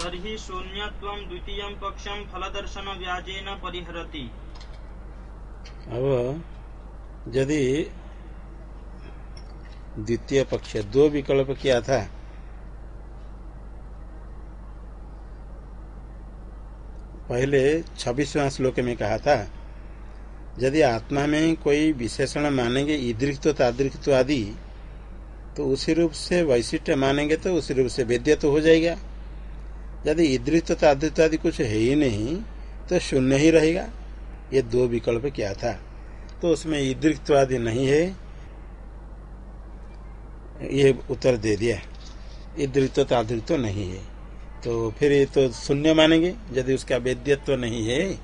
तर्हि शून्यत्वं द्वितीयं पक्षं फलदर्शन व्याजेन परिहरति। अब यदि द्वितीय पक्ष, दो विकल्प किया था, पहले छब्बीसवां श्लोक में कहा था, यदि आत्मा में कोई विशेषण मानेंगे ईदृक्व तादृक्व आदि तो उसी रूप से वैशिष्ट मानेंगे तो उसी रूप से वेद्य तो हो जाएगा। यदि ईदृक्व तादृक्व आदि कुछ है ही नहीं तो शून्य ही रहेगा। ये दो विकल्प क्या था? तो उसमें ईदृक्व आदि नहीं है। ये उत्तर दे दिया। ईदृक्व तादृक्व नहीं है। तो फिर ये तो शून्य मानेंगे। यदि उसका वेद्यत्व नहीं है,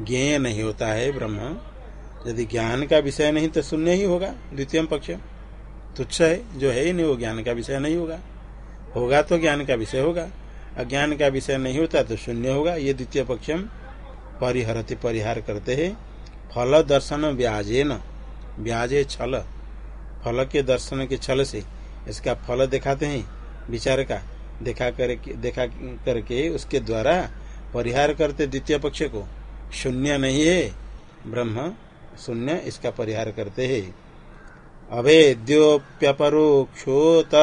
ज्ञेय नहीं होता है ब्रह्म, यदि ज्ञान का विषय नहीं तो शून्य ही होगा, द्वितीय पक्ष। तुच्छ है, जो है ही नहीं, वो ज्ञान का विषय नहीं होगा। होगा तो ज्ञान का विषय होगा। अज्ञान का विषय नहीं होता तो शून्य होगा। ये द्वितीय पक्ष हम परिहरते परिहार करते है। फल दर्शन व्याजे न व्याजे छल। फल के दर्शन के छल से इसका फल दिखाते हैं विचार का। देखा करके देखा करके उसके द्वारा परिहार करते द्वितीय पक्ष को। शून्य नहीं है। ब्रह्म शून्य इसका परिहार करते हैं। अवेद्योप्यपरोक्षोत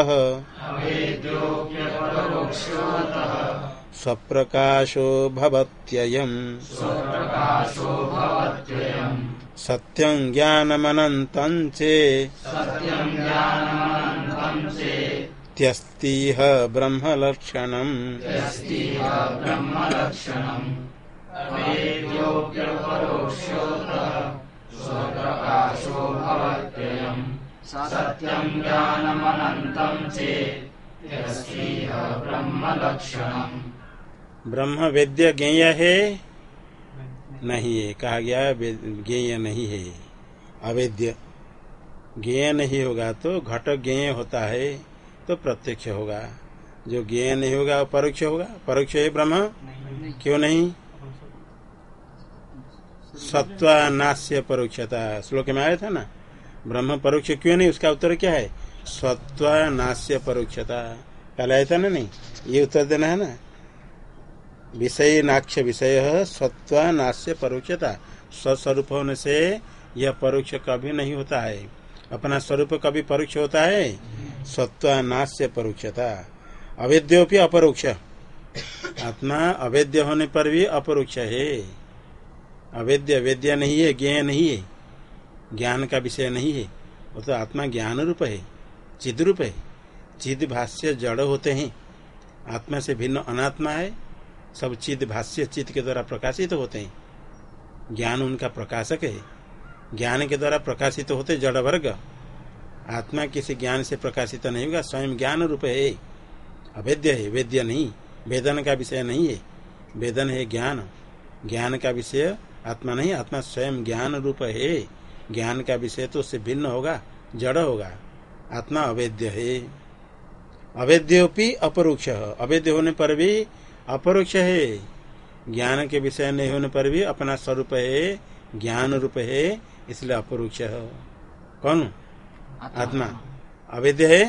स्वप्रकाशो भवत्ययम्। सत्यं ज्ञानमनन्तं चेत्यस्तीह ब्रह्मलक्षणम्। सत्यं ज्ञानमनन्तं चेत्यस्तीह ब्रह्मलक्षणम्। ब्रह्म वेद्य ज्ञेय है नहीं है कहा गया ज्ञेय नहीं है। अवेद्य। ज्ञेय नहीं होगा तो घट ज्ञेय होता है तो प्रत्यक्ष होगा। जो ज्ञेय नहीं होगा वो परोक्ष होगा। परोक्ष है ब्रह्म? क्यों नहीं? सत्वानास्य परोक्षता। श्लोक में आया था ना? ब्रह्म परोक्ष क्यों नहीं? उसका उत्तर क्या है? सत्वानास्य परोक्षता। कल आया था ना नहीं? ये उत्तर देना है ना? विषय नाक्ष विषय सत्वानास्य परोक्षता। स्वस्वरूप होने से यह परोक्ष कभी नहीं होता है। अपना स्वरूप कभी परोक्ष होता है? सत्वानास्य परोक्षता। अवेद्योपि अपरोक्ष। आत्मा अवेद्य होने पर भी अपरोक्ष है। अवेद्य वेद्य नहीं है ज्ञ नहीं है। ज्ञान का विषय नहीं है। वो तो आत्मा ज्ञान रूप है चिद रूप है। चिद भाष्य जड़ होते हैं। आत्मा से भिन्न अनात्मा है। सब चिद भाष्य चित्त के द्वारा प्रकाशित तो होते हैं। ज्ञान उनका प्रकाशक है। ज्ञान के द्वारा प्रकाशित तो होते जड़ वर्ग। आत्मा किसी ज्ञान से प्रकाशित तो नहीं होगा, स्वयं ज्ञान रूप है। अवेद्य है, वेद्य नहीं। वेदन का विषय नहीं है। वेदन है ज्ञान। ज्ञान का विषय आत्मा नहीं आत्मा स्वयं ज्ञान रूप है। ज्ञान का विषय तो उससे भिन्न होगा जड़ होगा। आत्मा अवैध है। अवेद्योपि अपरोक्ष। अवेद्य होने पर भी अपरोक्ष है। ज्ञान के विषय नहीं होने पर भी अपना स्वरूप है ज्ञान रूप है इसलिए अपरोक्ष। है कौन? आत्मा। अवैध है?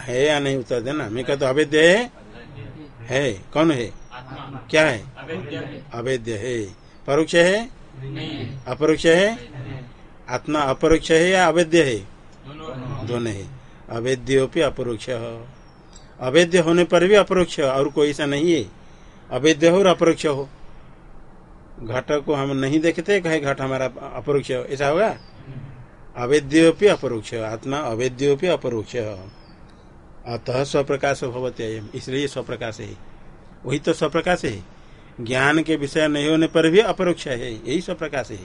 है या नहीं उत्तर देना? मैं कहता अवेद्य है। है। कौन है? क्या है? अवैध है। परोक्ष है? अपरोक्ष है? आत्मा अपरोक्ष है या अवैध है? दोनों है। अवेद्योपि अपरोक्ष। अवैध होने पर भी अपरोक्ष, और कोई ऐसा नहीं है। अवैध हो और अपरोक्ष हो। घट को हम नहीं देखते, कहे घट हमारा अपरोक्ष, ऐसा होगा? अवेद्योपि अपरोक्ष, आत्मा अवेद्योपि अपरोक्ष। अतः स्वप्रकाश भवते इसलिए स्वप्रकाश है। वही तो स्वप्रकाश है। ज्ञान के विषय नहीं होने पर भी अपरोक्ष है। यही स्वप्रकाश है।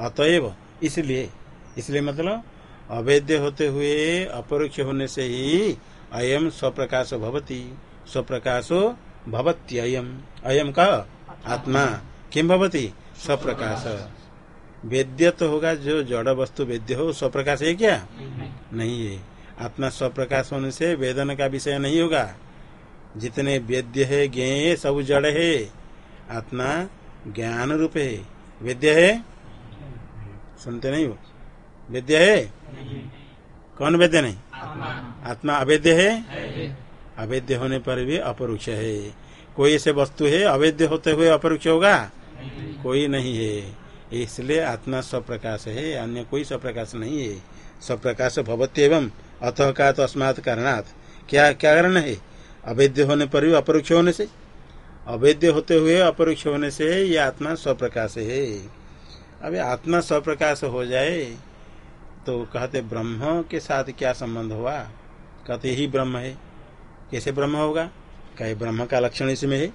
अतएव इसलिए इसलिए मतलब अवैध होते हुए अपरोक्ष होने से ही अयम स्वप्रकाश भवती। स्वप्रकाशो भवती अयम। अयम का आत्मा। किम भवती? स्वप्रकाश। वेद्य तो होगा जो जड़ वस्तु वेद्य हो स्वप्रकाश है क्या? नहीं है। आत्मा स्वप्रकाश होने से वेदन का विषय नहीं होगा। जितने वेद्य है ज्ञ सब जड़ है। आत्मा ज्ञान रूप है। वेद्य है? सुनते नहीं हो? वेद्य है? कौन वेद्य नहीं? आत्मा अवेद्य है? अवैध होने पर भी अपरोक्ष है। कोई ऐसे वस्तु है अवैध होते हुए अपरोक्ष होगा? कोई नहीं है। इसलिए आत्मा स्वप्रकाश है, अन्य कोई स्वप्रकाश नहीं है। स्वप्रकाश भवत्य एवं अतः का तो अस्मात क्या क्या कारण है? अवैध होने पर भी अपरोक्ष होने से? अवैध होते हुए अपरोक्ष होने से ये आत्मा स्वप्रकाश है। अभी आत्मा स्वप्रकाश हो जाए तो कहते ब्रह्म के साथ क्या संबंध हुआ? कहते ही ब्रह्म है। कैसे ब्रह्म होगा? कहे ब्रह्म का लक्षण इसमें है।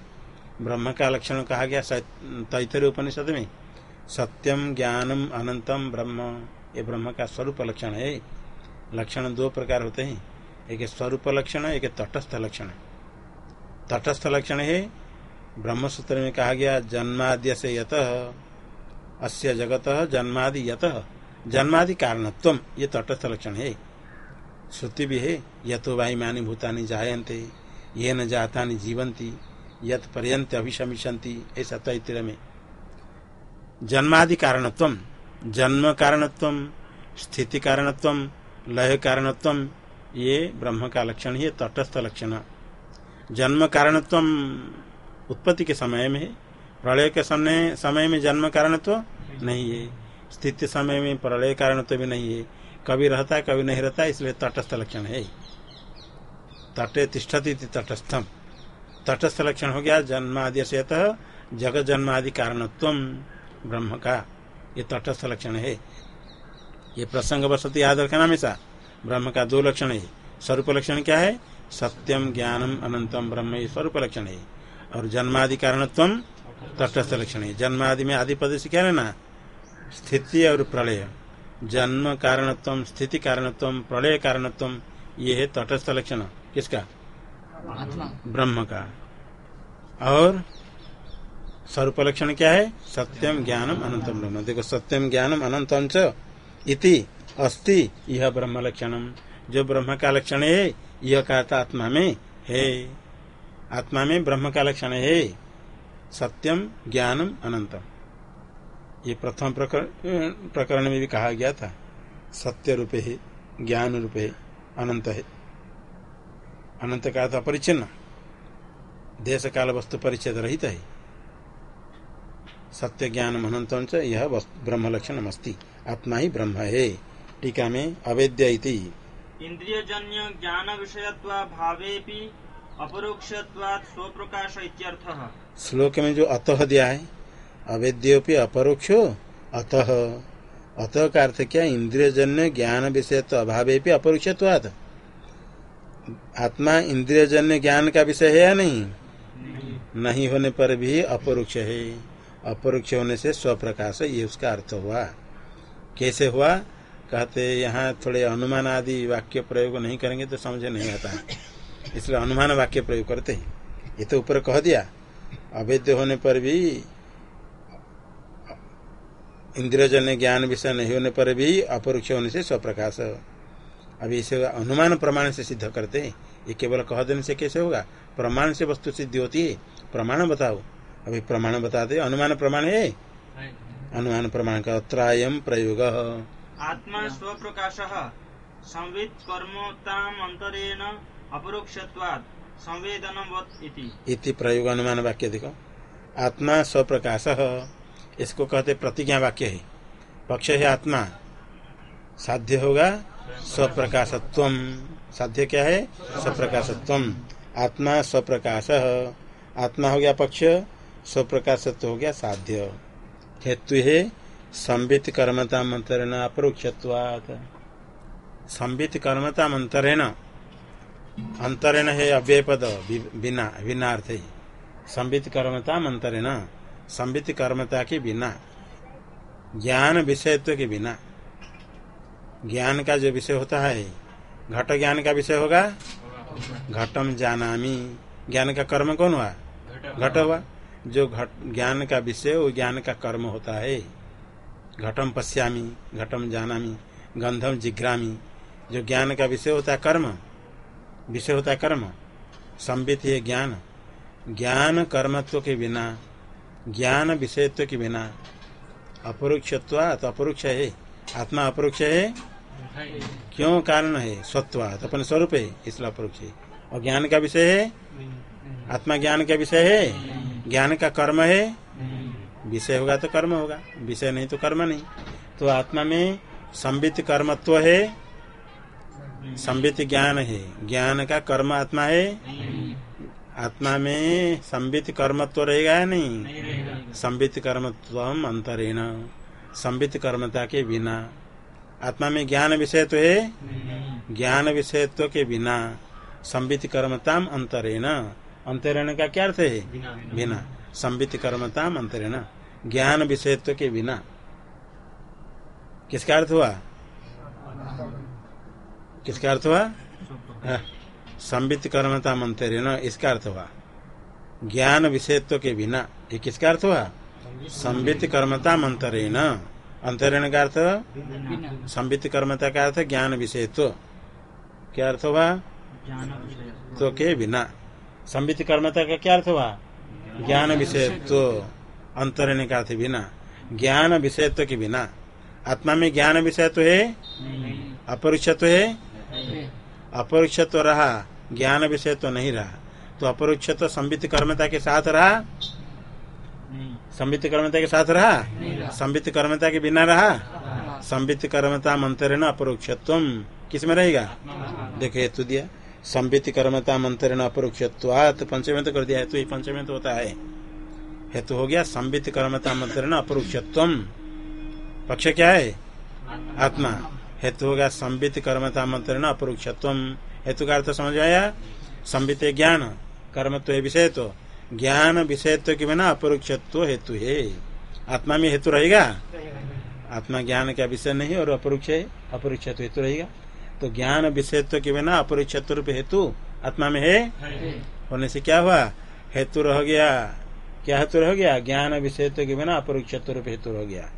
ब्रह्म का लक्षण कहा गया तैतरे उपनिषद में। सत्यम ज्ञानम अनंतम ब्रह्म। ये ब्रह्म का स्वरूप लक्षण है। लक्षण दो प्रकार होते हैं। एक स्वरूप लक्षण, एक तटस्थ लक्षण। तटस्थ लक्षण है ब्रह्म सूत्र में कहा गया जन्माद्य से यत, अस्य जगत जन्मादि यत। जन्मादि कारणत्व, ये तटस्थ लक्षण है। श्रुति भी है यथो वायुमानी भूतानी जायन्ते ये न जाता जीवंती यत पर्यंत अभिशमिशंति ऐसा तैत्र में जन्मादि कारणत्व, जन्म कारणत्व, स्थिति कारणत्व, लय कारणत्व ये ब्रह्म का लक्षण है तटस्थ लक्षण। जन्म कारणत्व उत्पत्ति के समय में है। प्रलय के समय समय में जन्म कारणत्व नहीं है। स्थिति समय में प्रलय कारणत्व भी नहीं है। कभी रहता है, कभी नहीं रहता इसलिए तटस्थ लक्षण है। तटे तिष्ठती तटस्थम। तटस्थ लक्षण हो गया जन्मादि से जगत जन्मादि कारणत्व ब्रह्म का। ये तटस्थ लक्षण है। ये प्रसंग वसति याद रखना हमेशा ब्रह्म का दो लक्षण है। स्वरूप लक्षण क्या है? सत्यम ज्ञानम अनंतम ब्रह्म ये स्वरूप लक्षण है। और जन्मादि कारणत्व तटस्थ लक्षण है। जन्मादि में आदि पद से क्या है ना स्थिति और प्रलय। जन्म कारणत्व स्थिति कारणत्व प्रलय कारणत्व ये है तटस्थ लक्षण। किसका? ब्रह्म का। और स्वरूप लक्षण क्या है? सत्यम ज्ञानम अनंतम ब्रह्म। देखो सत्यम ज्ञानम अनंतम च। इति अस्ति। यह ब्रह्म लक्षणम जो ब्रह्म का लक्षण है यह कहता आत्मा में, है। आत्मा में ब्रह्म का लक्षण है। सत्यम ज्ञानम अनंतम ये प्रथम प्रकरण में भी कहा गया था। सत्य रूप है ज्ञान रूप है अनंत है। अनंत का था परिचिन्न देश काल वस्तु परिचय रहित है। सत्य ज्ञान अनंत यह ब्रह्म लक्षण अस्ती। आत्मा ही ब्रह्म। है टीका में अवेद्य इंद्रिय जन्य ज्ञान विषय भावे अपरोक्षत्वात् स्वप्रकाश इत्यर्थः। श्लोक में जो अतः दिया है अवेद्योपि अपरोक्षो अतः। अतः का अर्थ क्या? इंद्रिय जन्य ज्ञान विषय तो अभावे भी अपरोक्षत्वाद आत्मा इंद्रिय जन्य ज्ञान का विषय है या नहीं। नहीं होने पर भी अपरोक्ष है। अपरोक्ष होने से स्वप्रकाश ये उसका अर्थ हुआ। कैसे हुआ? कहते, यहाँ थोड़े अनुमान आदि वाक्य प्रयोग नहीं करेंगे तो समझ नहीं आता। इसलिए अनुमान वाक्य प्रयोग करते हैं। ये तो ऊपर कह दिया। अवैध होने पर भी इंद्रजन ज्ञान विषय नहीं होने पर भी अपरोक्ष होने से स्वप्रकाश। अभी इसे अनुमान प्रमाण से सिद्ध करते हैं। ये केवल कह देने से कैसे होगा? प्रमाण से वस्तु सिद्धि होती है। प्रमाण बताओ। अभी प्रमाण बताते अनुमान प्रमाण है अनुमान प्रमाण का त्रायम प्रयोग। आत्मा स्वप्रकाश संवित कर्मोत्ताम अंतरेण अपरोक्षत्वाद इति। प्रयोग अनुमान वाक्य देखो। आत्मा स्वप्रकाश इसको कहते प्रतिज्ञा वाक्य है। पक्ष है आत्मा। साध्य होगा स्वप्रकाशत्व। साध्य क्या है? स्वप्रकाशत्व। आत्मा स्वप्रकाश। आत्मा हो गया पक्ष स्वप्रकाशत्व हो गया साध्य। हेतु है संबित कर्मता मंत्रेण अपरोक्षत्वात्। संबित कर्मता मंत्रेण अंतरेण है अव्यय पद बिना अर्थ है संबित कर्मता मंत्रेण संबित कर्मता के बिना ज्ञान विषयत्व के बिना ज्ञान का जो विषय होता है, घट ज्ञान का विषय होगा? घटम जानामी। ज्ञान का कर्म कौन हुआ? घट हुआ। जो घट, ज्ञान का विषय, वो ज्ञान का कर्म होता है। घटम पश्यामी, घटम जानामी, गंधम जिग्रामी जो ज्ञान का विषय होता है कर्म। विषय होता है कर्म। संबित है ज्ञान। ज्ञान कर्मत्व के बिना, ज्ञान विषयत्व के बिना अपरोक्षत्वात अपरोक्ष है। आत्मा अपरोक्ष है। क्यों कारण है? स्वत्वात अपने स्वरूप है, इसलिए अपरोक्ष है। और ज्ञान का विषय है? आत्मा ज्ञान का विषय है? ज्ञान का कर्म है। विषय होगा तो कर्म होगा विषय नहीं तो कर्म नहीं। तो आत्मा में संबित कर्मत्व है संबित ज्ञान है। ज्ञान का कर्म आत्मा है। आत्मा में संबित कर्मत्व रहेगा या नहीं? संबित कर्मत्व अंतरेण संबित कर्मता के बिना। आत्मा में ज्ञान विषय तो है ज्ञान विषयत्व के बिना। संबित कर्मताम अंतरेण। अंतरेण का क्या अर्थ है? बिना। संबित कर्मताम अंतरेण। ज्ञान विषयत्व के बिना। किसका अर्थ हुआ? किसका अर्थ हुआ? हाँ, संबित कर्मता मंत्रेण इसका अर्थ हुआ। ज्ञान विषयत्व के बिना। ये किसका अर्थ हुआ? संबित कर्मता मंत्रेण अंतरण। का अर्थ? संबित कर्मता का अर्थ ज्ञान विषयत्व। क्या अर्थ हुआ? तो के बिना। संबित कर्मता का क्या अर्थ हुआ? ज्ञान विषयत्व अंतरेण का अर्थ बिना। ज्ञान विषयत्व के बिना। आत्मा में ज्ञान विषय तो है अपरिक्षत्व है? अपरिक्षत्व रहा। ज्ञान विषय तो नहीं रहा। तो अपरिक्षत्व संबित कर्मता के साथ रहा? संबित कर्मता के साथ रहा? संबित कर्मता के बिना रहा? संबित कर्मता मंत्रेण अपरोक्षत्व किसमें रहेगा? देखो हेतु दिया। संबित कर्मता मंत्रेण अपरोक्षत्वात पंचमें तो कर दिया हेतु पंचमें तो होता है। हेतु हो गया संबित कर्मता मंत्रेण अपरोक्षत्व पक्ष क्या है? आत्मा। हेतु होगा संबित कर्मता मंत्रण अपरोक्षत्व हेतु का अर्थ समझ आया? संबित ज्ञान कर्म तो है विषय तो ज्ञान विषयत्व के बिना अपरोक्षत्व हेतु है। आत्मा में हेतु रहेगा? आत्मा ज्ञान का विषय नहीं और अपरोक्ष है अपरोक्षत्व हेतु रहेगा। तो ज्ञान विषयत्व के बिना अपरोक्षत्व रूप हेतु आत्मा में है? होने से क्या हुआ? हेतु रह गया। क्या हेतु रह गया? ज्ञान विषयत्व के बिना अपरोक्षत्व रूप हेतु रह गया।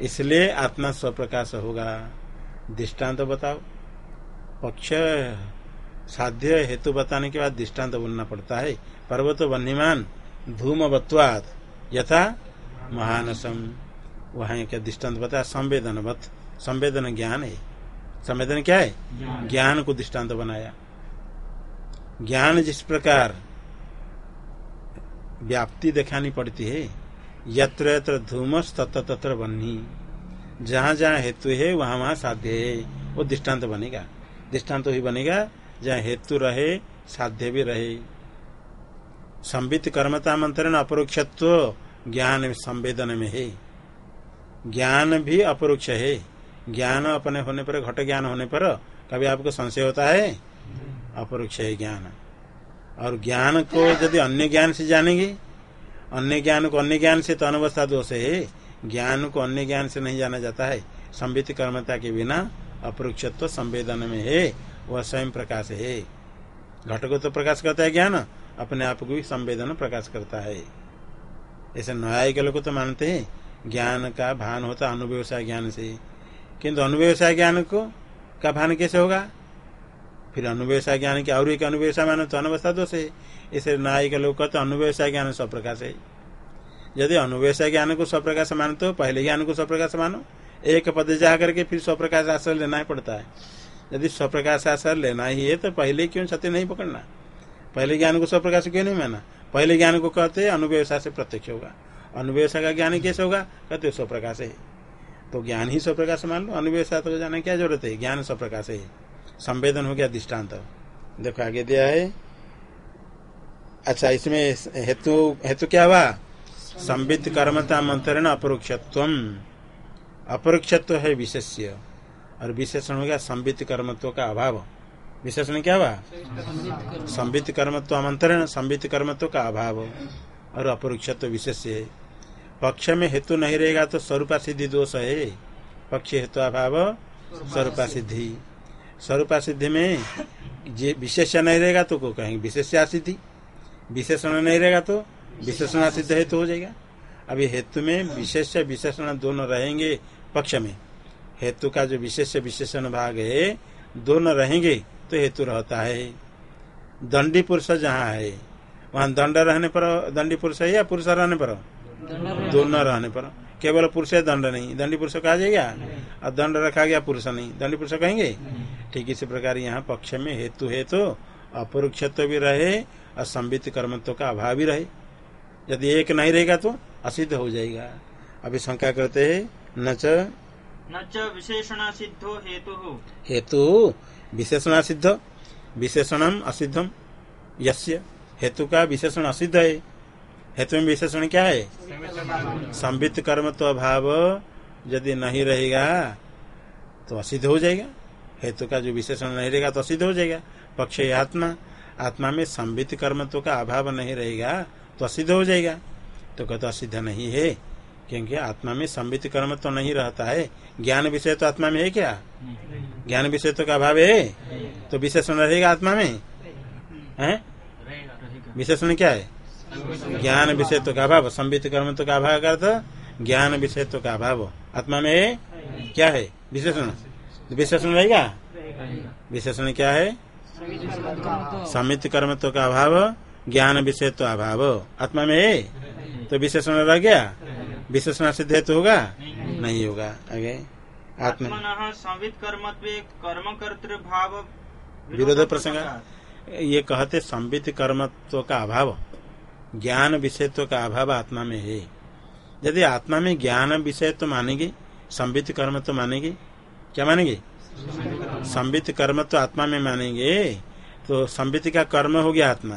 इसलिए आत्मा स्वप्रकाश होगा। दृष्टांत तो बताओ। पक्ष साध्य हेतु बताने के बाद दृष्टांत बोलना पड़ता है। पर्वत वन्यमान धूम बत्वाद यथा महानसम। वहाँ क्या दृष्टांत बताया संवेदन संवेदन ज्ञान है। संवेदन क्या है? ज्ञान। को दृष्टांत बनाया। ज्ञान जिस प्रकार व्याप्ति दिखानी पड़ती है यत्र यत्र धूमस तत्र तत्र बन्ही। जहाँ जहाँ हेतु है वहाँ वहाँ साध्य है वो दृष्टांत बनेगा। दृष्टांत ही बनेगा जहाँ हेतु रहे साध्य भी रहे। संबित कर्मता मंत्रण अपरोक्षत्व ज्ञान संवेदन में है। ज्ञान भी अपरोक्ष है। ज्ञान अपने होने पर, घट ज्ञान होने पर, कभी आपको संशय होता है? अपरोक्ष है ज्ञान। और ज्ञान को यदि अन्य ज्ञान से जानेंगे, अन्य ज्ञान को अन्य ज्ञान से तो अनवस्था दोष है। ज्ञान को अन्य ज्ञान से नहीं जाना जाता है। संबित कर्मता के बिना अपरोक्षत्व संवेदन में है। वह स्वयं प्रकाश है। घट को तो प्रकाश करता है ज्ञान, अपने आप को भी संवेदन प्रकाश करता है। ऐसे न्यायिक लोग तो मानते हैं, ज्ञान का भान होता अनुव्यवसाय ज्ञान से। किंतु अनुव्यवसाय ज्ञान को का भान कैसे होगा? फिर अनुव्यवसाय ज्ञान की और एक अनुव्यवसाय मानो तो अनवस्था दोष है। इसे न्यायिक लोग कहते अनुव्यवसाय ज्ञान सब स्वप्रकाश है। यदि अनुव्यवसाय ज्ञान को सब स्वप्रकाश मानते हो पहले ज्ञान को सब स्वप्रकाश मानो। एक पद जा करके फिर सब स्वप्रकाश आश्रय लेना ही पड़ता है। यदि सब स्वप्रकाश आश्रय लेना ही है तो पहले क्यों सत्य नहीं पकड़ना? पहले ज्ञान को सब स्वप्रकाश क्यों नहीं माना? पहले ज्ञान को कहते अनुव्यवसाय से प्रत्यक्ष होगा। अनुव्यवसाय का ज्ञान कैसे होगा? कहते स्वप्रकाश है। तो ज्ञान ही स्वप्रकाश मान लो अनुव्यवसाय तो जाने क्या ज़रूरत है? ज्ञान स्वप्रकाश है। संवेदन हो गया दृष्टांत देखो आगे दिया है। अच्छा इसमें हेतु हेतु क्या हुआ? संबित कर्मता मंत्रण अपरोक्षत्व अपरोक्षत्व है विशेष्य। और विशेषण हो गया संबित कर्मत्व का अभाव। विशेषण क्या हुआ? संबित कर्मत्व आमंत्रण संबित कर्मत्व का अभाव। और अपरोक्षत्व विशेष्य। है पक्ष में हेतु नहीं रहेगा तो स्वरूपा सिद्धि दोष है। पक्ष हेतु अभाव, स्वरूपा सिद्धि। स्वरूपा सिद्धि में जे विशेष नहीं रहेगा तो को कहेंगे? विशेष सिद्धि। विशेषण नहीं रहेगा तो विशेषण सिद्ध हेतु हो जाएगा। अभी हेतु में विशेष विशेषण दोनों रहेंगे पक्ष में। हेतु का जो विशेष विशेषण भाग है, दोनों रहेंगे तो हेतु रहता है। दंडी पुरुष जहाँ है, वहाँ दंड रहने पर, दंडी पुरुष है या पुरुष रहने पर? दोनों रहने पर। केवल पुरुष है दंड नहीं। दंडी पुरुष कहा जाएगा? और दंड रखा गया पुरुष नहीं। दंडी पुरुष कहेंगे? ठीक इसी प्रकार यहाँ पक्ष में हेतु है तो अपरोक्षत्व भी रहे और संबित कर्मत्व का अभाव भी रहे। यदि एक नहीं रहेगा तो असिद्ध हो जाएगा। अभी शंका करते है न च न विशेषण सिद्धो हेतु। हेतु विशेषण सिद्ध विशेषणम असिद्धम यस्य हेतु का विशेषण असिद्ध है। हेतु में विशेषण क्या है? संबित कर्म तो अभाव, यदि नहीं रहेगा तो असिद्ध हो जाएगा। हेतु का जो विशेषण नहीं रहेगा तो असिद्ध हो जाएगा। पक्ष आत्मा। आत्मा में संबित कर्मत्व का अभाव नहीं रहेगा तो असिद्ध हो जाएगा। तो कहते असिद्ध नहीं है, क्योंकि आत्मा में संबित कर्म तो नहीं रहता है। ज्ञान विषय तो आत्मा में है क्या? ज्ञान विषय तो का अभाव है? तो विशेषण रहेगा आत्मा में? विशेषण क्या है? ज्ञान विषय तो का अभाव। संबित कर्म तो का अभाव का अर्थ ज्ञान विषय तो का अभाव। आत्मा में क्या है? विशेषण। विशेषण रहेगा? विशेषण क्या है? समित कर्म तो का अभाव ज्ञान विषय तो अभाव। आत्मा में है तो विशेषण रह गया। विशेषण सिद्ध तो होगा? नहीं होगा। आगे। आत्मा। संवित कर्मत्वे कर्म कर्तृभाव विरोध प्रसंग। ये कहते संबित कर्मत्व का अभाव। ज्ञान विषयत्व का अभाव आत्मा में है। यदि आत्मा में ज्ञान विषय तो मानेगी संबित कर्म तो मानेगी क्या मानेंगे? संबित कर्म तो आत्मा में मानेंगे तो संबित का कर्म हो गया आत्मा।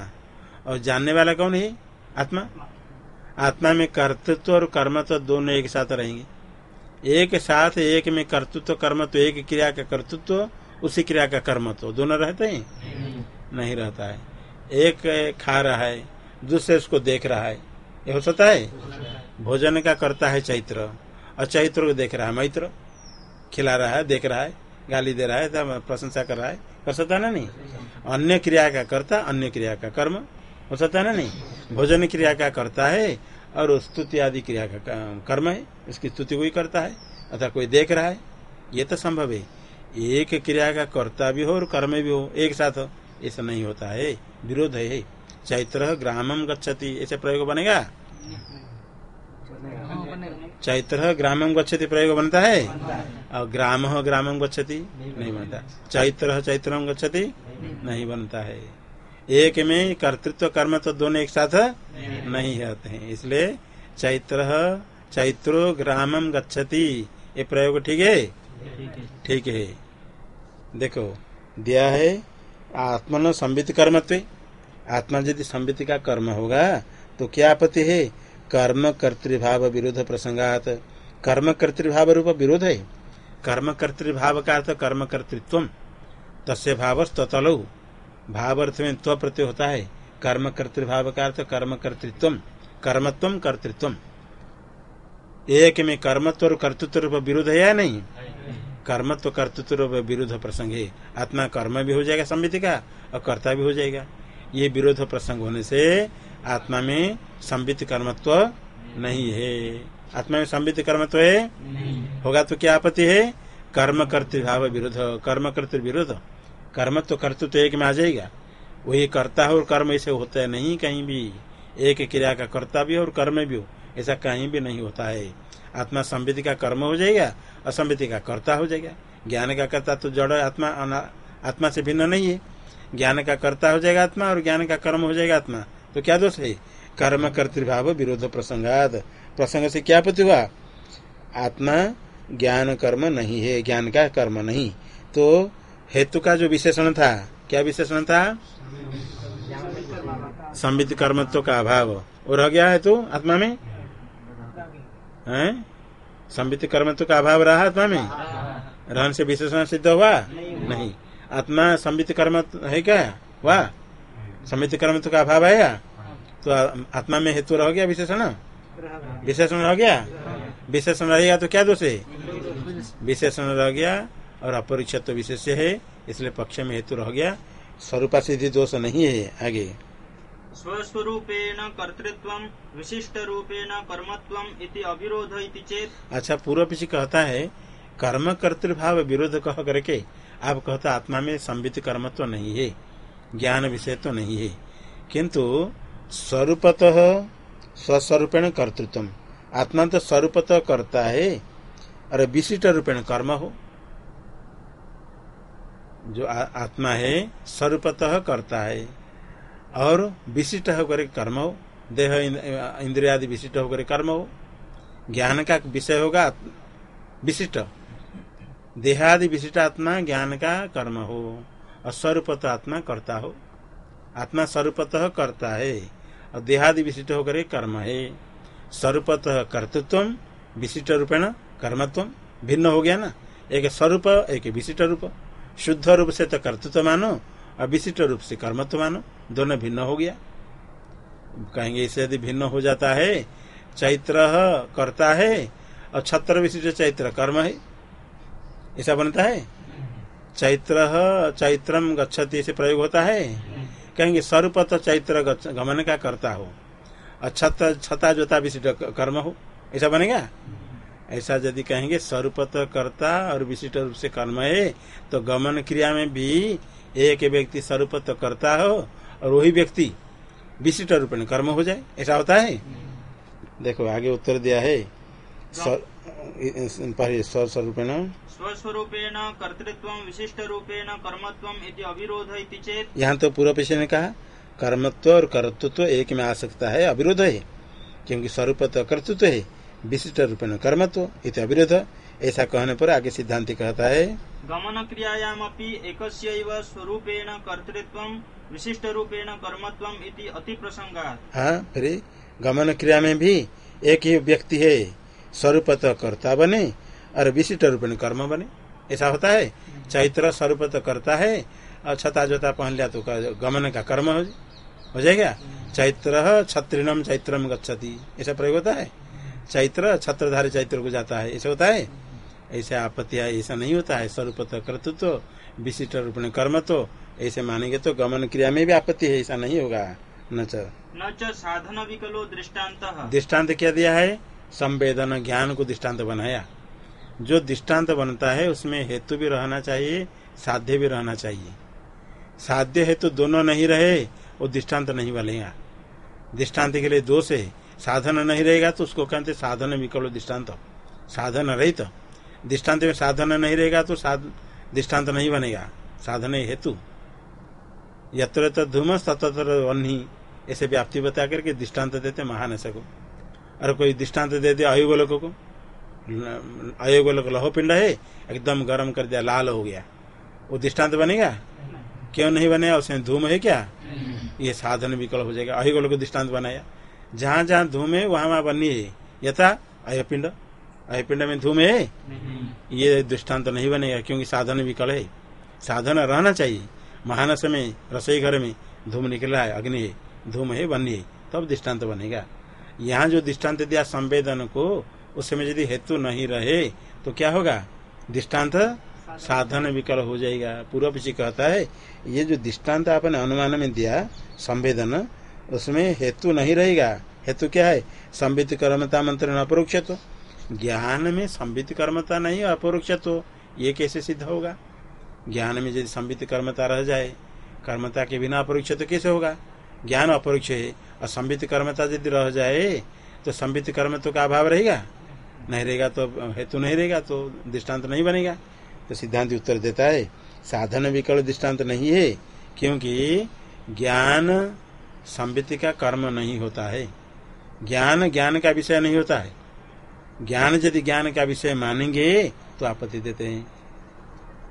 और जानने वाला कौन है? आत्मा। आत्मा में कर्तृत्व और कर्म तो दोनों एक साथ रहेंगे। एक साथ एक में कर्तृत्व कर्म तो एक क्रिया का कर्तृत्व उसी क्रिया का कर्म तो दोनों रहते हैं? नहीं रहता है। एक खा रहा है दूसरे उसको देख रहा है। ये हो सकता है? भोजन का करता है चैत्र। और चैत्र को देख रहा है, मैत्र। खिला रहा है, देख रहा है, गाली दे रहा है प्रशंसा कर रहा है। कर सकता ना नहीं? अन्य क्रिया का करता, अन्य क्रिया का कर्म। हो सकता ना नहीं? भोजन क्रिया का करता है और स्तुति आदि क्रिया का कर्म है उसकी स्तुति कोई करता है। अथवा कोई देख रहा है, ये तो संभव है। एक क्रिया का कर्ता भी हो और कर्म भी हो, एक साथ ऐसा नहीं होता है। विरोध है। चैत्र ग्रामम गच्छति। ऐसे प्रयोग बनेगा? चैत्र ग्रामम गच्छति प्रयोग बनता है? और ग्राम ग्रामम गच्छति, नहीं बनता। चैत्र चैत्रम गच्छति, नहीं बनता है। एक में कर्तृत्व, कर्म तो दोनों एक साथ नहीं होते हैं। इसलिए चैत्र चैत्रो ग्रामम गच्छति। ये प्रयोग ठीक है? ठीक है। देखो, दिया है आत्मन संबित कर्मत्व। आत्मा यदि संबित का कर्म होगा तो क्या आपत्ति है? कर्म कर्तृभाव विरोध प्रसंगात। कर्म कर्तृभाव रूप विरोध है। कर्म कर्तृभाव का अर्थ कर्म कर्तृत्व तस्य भाव ततलौ भाव अर्थ में त्व प्रत्यय होता है। कर्म कर्तृभाव का अर्थ कर्म कर्तृत्व कर्मत्व कर्तृत्व एक में कर्मत्व और कर्तृत्व रूप विरोध है या नहीं? कर्मत्व कर्तृत्व रूप विरोध प्रसंग है। आत्मा कर्म भी हो जाएगा संबित का, और कर्ता भी हो जाएगा। ये विरोध प्रसंग होने से आत्मा में संबित कर्मत्व नहीं है। आत्मा में संबित कर्मत्व है? होगा तो क्या आपत्ति है? कर्म कर्तृभाव विरोध। कर्म कर्तृ विरोध। कर्म तो कर्तृत्व तो एक में आ जाएगा। वही कर्ता हो और कर्म ऐसे होता है नहीं कहीं भी। एक क्रिया का कर्ता भी हो और कर्म भी हो ऐसा कहीं भी नहीं होता है। आत्मा संबित का कर्म हो जाएगा असंबित का कर्ता हो जाएगा। ज्ञान का कर्ता तो जड़ आत्मा आत्मा से भिन्न नहीं है। ज्ञान का कर्ता हो जाएगा आत्मा और ज्ञान का कर्म हो जाएगा आत्मा। तो क्या दोष है? कर्म कर्तृभाव विरोध प्रसंगाद प्रसंग से क्या पति हुआ? आत्मा ज्ञान कर्म नहीं है, ज्ञान का कर्म नहीं। तो हेतु का जो विशेषण था, क्या विशेषण था? संबित कर्मत्व का अभाव। और रह गया है तो आत्मा में? है? संबित कर्मत्व का अभाव रहा आत्मा में? रहन से विशेषण सिद्ध हुआ? नहीं। आत्मा संबित कर्म है क्या? वाह। संबित कर्मत्व का अभाव है तो आत्मा में हेतु रह गया विशेषण? विशेषण रह गया? विशेषण रहेगा तो क्या दोष है? विशेषण रह गया और अपरिक्षत विशेष है इसलिए पक्ष में हेतु रह गया। स्वरूपा सिद्धि दोष नहीं है आगे। स्वस्वरूपेण कर्तृत्व विशिष्ट रूपेण कर्मत्व इति अविरोध इति चेत। अच्छा पूर्व पीछे कहता है कर्म कर्तृभाव विरोध कह करके। आप कहते आत्मा में संबित कर्म तो नहीं है ज्ञान विषय तो नहीं है। किंतु स्वरूपतः स्वस्वरूपेण कर्तृत्व आत्मा तो स्वरूपतः करता है और विशिष्ट रूपेण कर्म हो। जो आ, आत्मा है स्वरूपतः करता है और विशिष्ट होकर कर्म हो। देह इंद्रिया आदि विशिष्ट होकर कर्म हो। ज्ञान का विषय होगा विशिष्ट। देहादि विशिष्ट आत्मा ज्ञान का कर्म हो और स्वरूपतः आत्मा करता हो। आत्मा स्वरूपतः करता है, और देहादि विशिष्ट होकर कर्म है। स्वरूपतः कर्तृत्व, विशिष्ट रूपेण कर्मत्व, भिन्न हो गया ना? एक स्वरूप, एक विशिष्ट रूप। शुद्ध रूप से तो कर्तृत्व मानो, और विशिष्ट रूप से कर्मत्व मानो, दोनों भिन्न हो गया। कहेंगे इसे यदि भिन्न हो जाता है, चैत्र करता है, और छत्र विशिष्ट चैत्र कर्म है। ऐसा बनता है? चैत्र चैत्रम गच्छति से प्रयोग होता है? कहेंगे स्वरूप तो चैत्र गमन का करता हो। और छता जोता विशिष्ट कर्म हो। ऐसा बनेगा? ऐसा यदि कहेंगे स्वरूप तो कर्ता और विशिष्ट रूप से कर्म है तो गमन क्रिया में भी एक व्यक्ति स्वरूप तो करता हो और वही व्यक्ति विशिष्ट रूप में कर्म हो जाए। ऐसा होता है? देखो आगे उत्तर दिया है। पहले स्वरूपेण स्वस्वरूपेण? कर्तृत्व विशिष्ट रूपेण कर्मत्व इति अविरोध चेत। यहाँ तो पूर्व पेश ने कहा कर्मत्व और कर्तृत्व एक में आ सकता है अविरोध है क्योंकि स्वरूप तो कर्तृत्व है विशिष्ट रूपेण कर्मत्व इत अविरोध। ऐसा कहने पर आगे सिद्धांति कहता है गमन क्रियायामपि एकस्यैव स्वरूपेण कर्तृत्व विशिष्ट रूपेण कर्मत्व इति अति प्रसंगात् हाँ फिर गमन क्रिया में भी एक ही व्यक्ति है स्वरूपत कर्ता बने और विशिष्ट रूपेण कर्म बने। ऐसा होता है। चैत्र स्वरूपत करता है और छता जोता पहन लिया तो का- गमन का कर्म हो, हो जाएगा? चैत्र छत्रिनम चैत्रम गच्छति। ऐसा प्रयोग होता है। चैत्र छत्रधारी चैत्र को जाता है। ऐसा होता है? ऐसे आपत्ति है ऐसा नहीं होता है। स्वरूपत कर्तृत्व विशिष्ट रूपेण कर्म तो ऐसे मानेंगे तो गमन क्रिया में भी आपत्ति है। ऐसा नहीं होगा। न च। साधन विकलो दृष्टान्तः। दृष्टांत क्या दिया है? संवेदन ज्ञान को दृष्टांत बनाया। जो दृष्टांत बनता है, उसमें हेतु भी रहना चाहिए, साध्य भी रहना चाहिए। साध्य हेतु दोनों नहीं रहे, वो दृष्टांत नहीं बनेगा। दृष्टांत के लिए दोष है, साधन नहीं रहेगा तो उसको कहते साधन विकल्प दृष्टांत। साधन रहित, दृष्टांत में साधन नहीं रहेगा तो साध, दृष्टांत नहीं बनेगा। साधन हेतु। यत्र धूमस तत्र वन्ही ऐसे व्याप्ति बता करके दृष्टांत देते महानस को और कोई दृष्टांत दे दे अयुगोलक को अयुगोलक लहो पिंड है? एकदम गर्म कर दिया, लाल हो गया। वो दृष्टांत बनेगा? क्यों नहीं बनेगा उसमें धूम है क्या? ये साधन विकल्प हो जाएगा। अयुगोलक को दृष्टांत बनाया। जहाँ जहाँ धूम है, वहाँ वहाँ बनी है। यथा अयपिंड अयपिंड में धूम है? ये दृष्टांत नहीं बनेगा, क्योंकि साधन विकल है। साधन रहना चाहिए। महानस में, रसोई घर में धूम निकल रहा है, अग्नि है। धूम है, बनी है। तब दृष्टांत बनेगा। यहाँ जो दृष्टांत दिया संवेदन को, उसमें यदि हेतु नहीं रहे तो क्या होगा? दृष्टांत साधन विकल हो जाएगा। पूर्व पीछे कहता है, ये जो दृष्टांत आपने अनुमान में दिया, संवेदन, उसमें हेतु नहीं रहेगा। हेतु क्या है? संबित कर्मता मंत्र अपरोक्ष तो ज्ञान में संबित कर्मता नहीं अपरोक्ष तो ये कैसे सिद्ध होगा? ज्ञान में यदि संबित कर्मता रह जाए, कर्मता के बिना अपरोक्ष तो कैसे होगा? ज्ञान अपरोक्ष है। और संबित कर्मता यदि रह जाए तो संबित कर्मत्व का अभाव रहेगा? नहीं रहेगा तो हेतु नहीं रहेगा तो दृष्टांत नहीं बनेगा। तो सिद्धांत उत्तर देता है, साधन विकल्प दृष्टांत नहीं है, क्योंकि ज्ञान संबित का कर्म नहीं होता है। ज्ञान ज्ञान का विषय नहीं होता है। ज्ञान यदि ज्ञान का विषय मानेंगे तो आपत्ति देते हैं।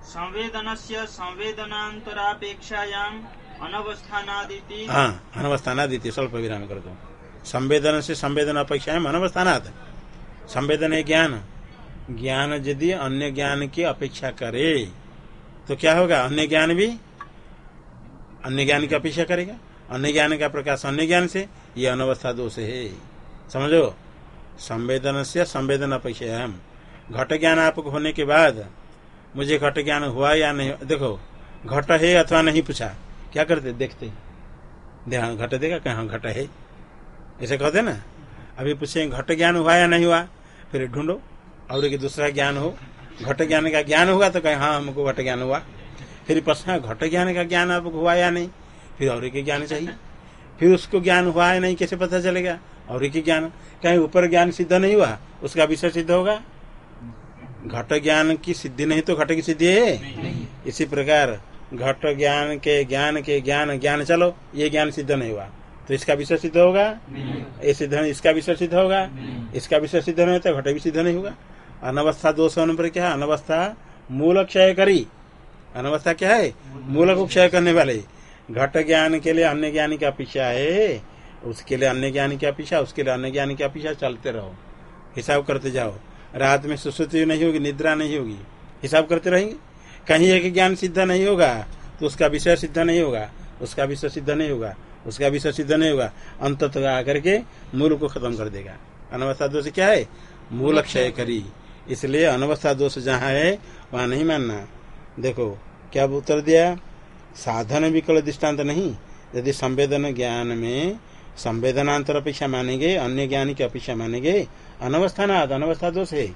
संवेदनस्य संवेदनान्तरापेक्षायाम् अनवस्थानादिति। हाँ अनवस्थानाद इति स्वल्प विराम कर दो संवेदन से संवेदन अपेक्षा है अनवस्थानाद संवेदन है ज्ञान। ज्ञान यदि अन्य ज्ञान की अपेक्षा करे तो क्या होगा? अन्य ज्ञान भी? अन्य ज्ञान की अपेक्षा करेगा? अन्य ज्ञान का प्रकाश अन्य ज्ञान से? ये अनवस्था दोष है। समझो? संवेदन से संवेदन अपेक्षा हम घट ज्ञान आपको होने के बाद, मुझे घट ज्ञान हुआ या नहीं? देखो, घट है अथवा नहीं पूछा। क्या करते देखते ध्यान घट देगा कहा घट है। ऐसे कहते ना? अभी पूछे घट ज्ञान हुआ या नहीं हुआ? फिर ढूंढो। और एक दूसरा ज्ञान हो घट ज्ञान का ज्ञान होगा तो कहे हाँ हमको घट ज्ञान हुआ। फिर प्रश्न घट ज्ञान का ज्ञान आपको हुआ या नहीं? फिर और एक ज्ञान चाहिए। फिर उसको ज्ञान हुआ या नहीं कैसे पता चलेगा? और एक ज्ञान। कहीं ऊपर ज्ञान सिद्ध नहीं हुआ उसका विषय सिद्ध होगा? घट ज्ञान की सिद्धि नहीं तो घट की सिद्धि है? इसी प्रकार घट ज्ञान के ज्ञान के ज्ञान ज्ञान चलो ये ज्ञान सिद्ध नहीं हुआ। तो इसका विषय सिद्ध होगा? ये सिद्ध इसका विषय सिद्ध होगा? इसका विषय सिद्ध नहीं होता घट भी सिद्ध नहीं होगा अनवस्था दोष होने पर क्या है? अनवस्था मूल क्षय करी। अनवस्था क्या है? मूल को क्षय करने वाले। घट ज्ञान के लिए अन्य ज्ञानी की अपेक्षा है। उसके लिए अन्य ज्ञानी की अपेक्षा उसके लिए अन्य ज्ञानी की अपेक्षा चलते रहो। हिसाब करते जाओ। रात में सुश्रुति नहीं होगी निद्रा नहीं होगी। हिसाब करते रहेंगे? कहीं एक ज्ञान सिद्ध नहीं होगा तो उसका विषय सिद्ध नहीं होगा, उसका विषय सिद्ध नहीं होगा, उसका विषय सिद्ध नहीं होगा अंत आकर के मूल को खत्म कर देगा। अनवस्था दोष क्या है? मूल क्षय करी। इसलिए अनवस्था दोष जहाँ है, वहाँ नहीं मानना। देखो, क्या उत्तर दिया? साधन विकल दृष्टांत नहीं। यदि संवेदन ज्ञान में संवेदनांतर अपेक्षा मानेंगे, अन्य ज्ञान की अपेक्षा मानेंगे अनवस्थानाद अनवस्था दोष है।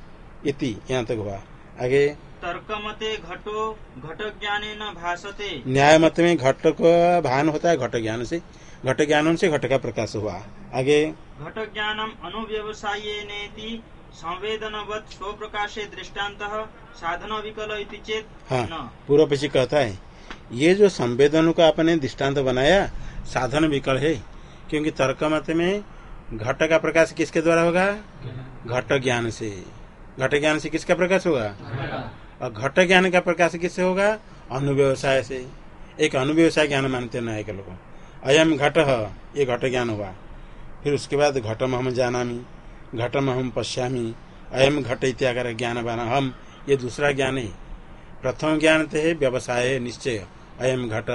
इति, यहाँ तक हुआ। आगे तर्कमते घटो घट ज्ञाने न भासते। न्याय मत में घट का भान होता है घट ज्ञान से। घट ज्ञान से घट का प्रकाश हुआ। आगे। घट ज्ञानम अनुव्यवसायेनेति संवेदनवत स्वप्रकाशे दृष्टांत साधन विकल चेत हाँ पूर्व पक्षी कहता है ये जो संवेदन को आपने दृष्टांत बनाया साधन विकल है क्योंकि तर्क मत में घट का प्रकाश किसके द्वारा होगा? घट ज्ञान से। घट ज्ञान से किसका प्रकाश होगा? और घट ज्ञान का प्रकाश किससे होगा? अनुव्यवसाय से। एक अनुव्यवसाय ज्ञान मानते नायक लोग। अयम घट, ये घट ज्ञान हुआ फिर उसके बाद घटम हम जानामी, घटम हम पश्यामी, अयम घट इत्यागर ज्ञान बना। हम, ये दूसरा ज्ञान है। प्रथम ज्ञान तो है व्यवसाय निश्चय। अयम घट।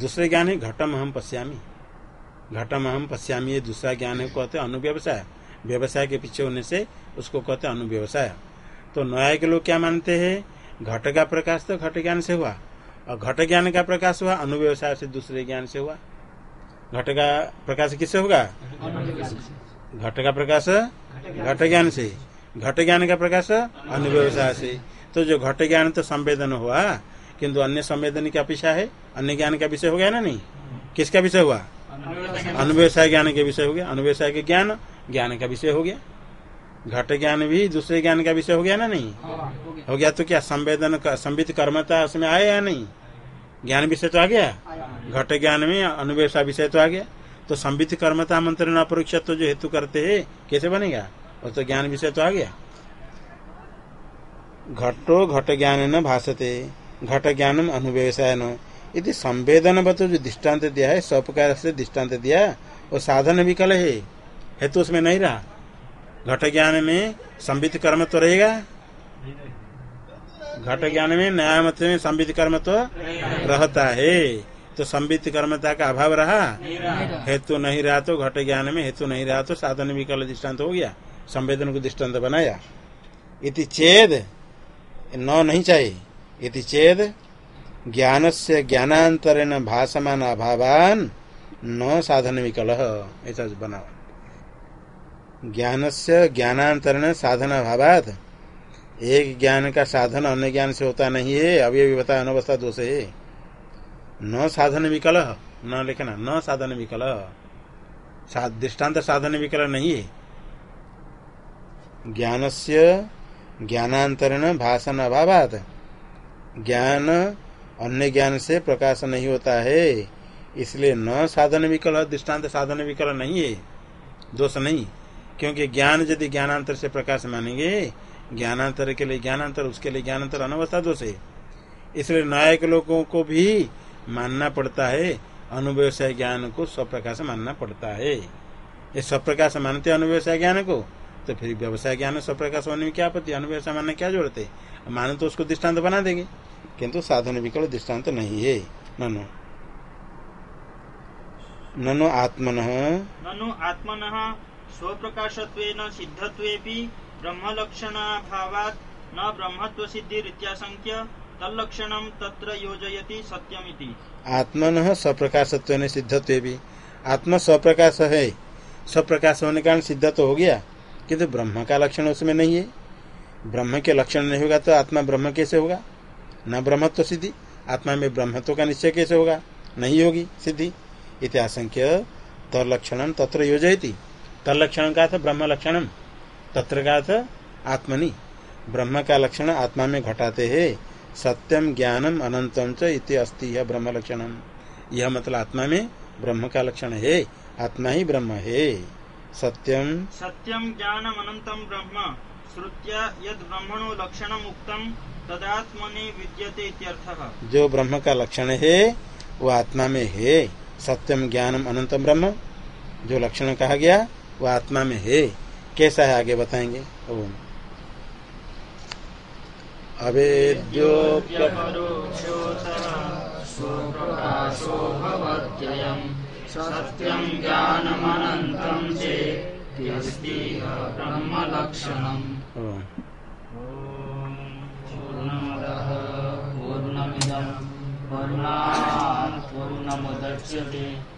दूसरे ज्ञान है घटम हम पश्यामी। घटम हम पश्यामी, ये दूसरा ज्ञान है, कहते अनुव्यवसाय। व्यवसाय के पीछे होने से उसको कहते अनुव्यवसाय। तो न्याय के लोग क्या मानते हैं? घट का प्रकाश तो घट ज्ञान से हुआ। और घट ज्ञान का प्रकाश हुआ, अनुव्यवसाय से दूसरे ज्ञान से हुआ। घट का प्रकाश किससे होगा? घट का प्रकाश घट ज्ञान से। घट ज्ञान का प्रकाश अनुव्यवसाय से। तो जो घट ज्ञान तो संवेदन हुआ, किंतु अन्य संवेदन की अपेक्षा है? अन्य ज्ञान का विषय हो गया ना नहीं? किसका विषय हुआ? अनुव्यवसाय ज्ञान के विषय हो गया। अनुव्यवसाय के ज्ञान ज्ञान का विषय हो गया। घट ज्ञान भी, दूसरे ज्ञान का विषय हो गया ना नहीं? हो गया तो क्या, संवेदन संबित कर्मता उसमें आया या नहीं? ज्ञान विषय तो आ गया? घट ज्ञान में अनुव्यवसाय विषय तो आ गया। तो संबित कर्मता मंत्र अपरोक्ष तो जो हेतु करते है, कैसे बनेगा? वो तो ज्ञान विषय तो आ गया। घटो घट ज्ञान न भाषते घट ज्ञानम अनुव्यवसाय न। यदि संवेदन बत जो दृष्टांत दिया है स्वप्रकार से दृष्टांत दिया, वो साधन विकल है। हेतु उसमें नहीं रहा। घट ज्ञान में संबित कर्म तो रहेगा? घट ज्ञान में न्याय मत में संबित कर्म तो रहता है। तो संबित कर्मता का अभाव रहा? हेतु नहीं रहा तो घट ज्ञान में हेतु नहीं रहा तो साधन विकल दृष्टांत हो गया। संवेदन को दृष्टांत बनाया। इति चेद न नहीं चाहिए। इति चेद ज्ञान से ज्ञानांतरण भाषमान अभावान न साधन विकल ऐसा बना ज्ञान से ज्ञानांतरण साधन अभावात एक ज्ञान का साधन अन्य ज्ञान से होता नहीं है अभी अभी बताया अनवस्था, दोष है। न साधन विकल, न लिखना, न साधन विकल। दृष्टांत साधन विकल नहीं है। ज्ञान से ज्ञानांतरण भाषण अभावात ज्ञान अन्य ज्ञान से प्रकाश नहीं होता है, इसलिए न साधन विकल, दृष्टांत साधन विकल नहीं है। दोष नहीं। क्योंकि ज्ञान यदि ज्ञानांतर से प्रकाश मानेंगे, ज्ञानांतर के लिए ज्ञानांतर, उसके लिए ज्ञानांतर अनवस्था दोष है। इसलिए नायक लोगों को भी मानना पड़ता है, अनुव्यवसाय ज्ञान को स्वप्रकाश मानना पड़ता है। ये स्वप्रकाश मानते अनुव्यवसाय ज्ञान को तो फिर व्यवसाय ज्ञान स्वप्रकाश होने में क्या आपत्ति? अनुव्यवसाय मानने क्या जोड़ते माने तो उसको दृष्टांत बना देंगे, किंतु साधन विकल दृष्टांत नहीं है। ननु। ननु आत्मन। ननु आत्मन स्वप्रकाशत्वेन, सिद्धत्वेपि ब्रह्मलक्षणाभावात् न ब्रह्मत्व सिद्धिरित्याशंक्य तल्लक्षणं तत्र योजयति सत्यमिति। आत्मन स्वप्रकाशत्व सिद्धत्व भी आत्मा स्वप्रकाश है। स्वप्रकाश होने का सिद्ध तो हो गया, किंतु ब्रह्म का लक्षण उसमें नहीं है। ब्रह्म के लक्षण नहीं होगा तो आत्मा ब्रह्म कैसे होगा? न ब्रह्मत्व सिद्धि आत्मा में ब्रह्मत्व का निश्चय कैसे होगा? नहीं होगी सिद्धि। इतिहासंख्य तलक्षण तत्र योजयती। तलक्षण का था ब्रह्म लक्षणम तत्र का था आत्मनि। ब्रह्म का लक्षण आत्मा में घटाते है। सत्यम ज्ञानम अनंतम च इति अस्ति यह ब्रह्म लक्षणम यह मतलब आत्मा में ब्रह्म का लक्षण है। आत्मा ही ब्रह्म है। सत्यम सत्यम ज्ञानम अनंतम ब्रह्म। श्रुत्या यद ब्रह्मणो लक्षणम उक्तम तदात्मनि विद्यते इत्यर्थः। जो ब्रह्म का लक्षण है वो आत्मा में है। सत्यम ज्ञानम अनंतम ब्रह्म। जो लक्षण कहा गया वो आत्मा में है कैसा है आगे बताएँगे? ओम भवत्ययम् सत्यम् ज्ञानमनन्तम् चेत्यस्तीह ब्रह्मलक्षणम्। पूर्णमदः पूर्णमिदम् पूर्णात् पूर्णमुदच्यते।